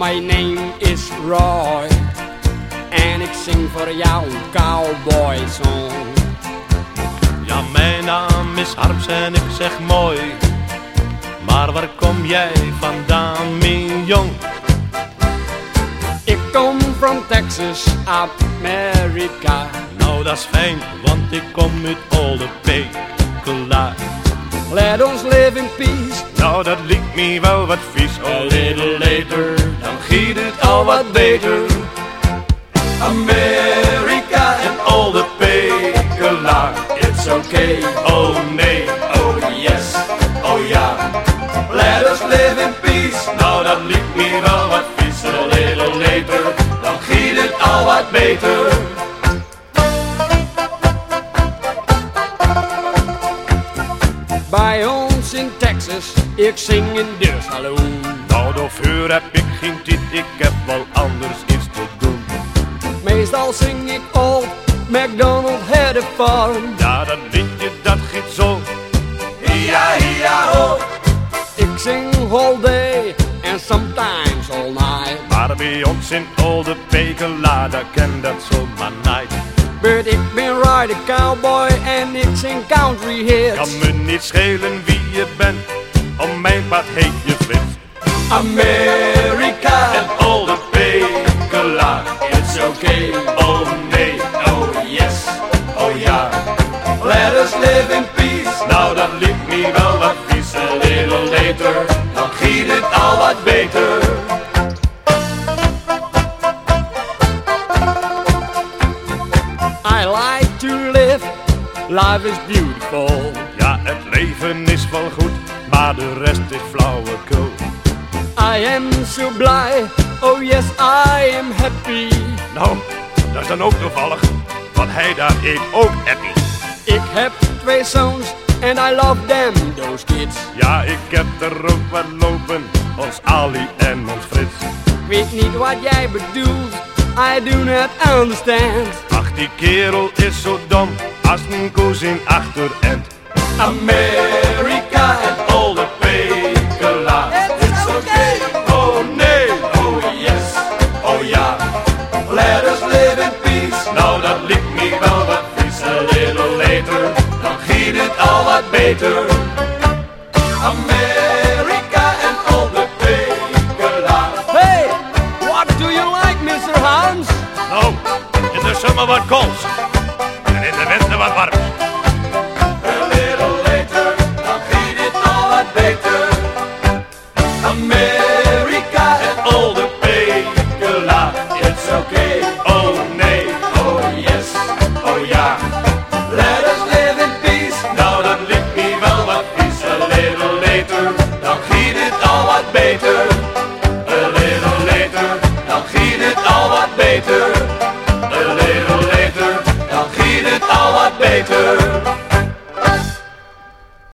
Roy. En ik zing voor jou een cowboy song. Ja, mijn naam is Harps en ik zeg mooi. Maar waar kom jij vandaan, mijn jong? Ik kom from Texas, Amerika. Nou, dat is fijn, want ik kom uit Olde Pekelaar. Let ons live in peace. Nou, dat liet me wel wat vies. A little later, giet het al wat beter. Amerika en Olde Pekelaar. it's okay. Oh nee, oh yes, oh ja. Let us live in peace. Nou, dat liet me wel wat vies. A little dan giet het al wat beter. Bij ons in Texas, ik zing in de saloon. Nou, daarvoor heb ik geen tijd, ik heb wel anders iets te doen. Meestal zing ik old McDonald had a farm. Ja, dat liedje, dat giet zo. Ja, ja, ho. Ik zing all day and sometimes all night. Maar bij ons in Olde Pekelaar, daar ken dat zomaar niet. But ik ben a cowboy en ik zing country hits. Kan me niet schelen wie je bent, om mijn pad heet je Frits. Amerika, En Olde Pekelaar, it's okay. oh nee, oh yes, oh ja. Let us live in I like to live, life is beautiful. Ja, het leven is wel goed, maar de rest is flauwekul. I am so blij, oh yes I am happy. Nou, dat is dan ook toevallig, want hij daar eet ook happy. Ik heb twee zoons and I love them, those kids. Ja, ik heb er ook wat lopen, ons Ali en ons Frits. Ik weet niet wat jij bedoelt, I do not understand. Die kerel is zo dom, als een koes in achterend. Amerika en Olde Pekela. It's okay. Oh nee, oh yes, oh ja. Let us live in peace. Nou, dat liet me wel wat vies. A little later, dan giet het al wat beter. Wat kools. En in de winter wat warm. A little later, dan giet het al wat beter. Amerika en Olde Pekela. It's okay. Oh nee, oh yes, oh ja. Let us live in peace. Nou, dat liet me wel wat vies. A little later, dan giet het al wat beter. Wat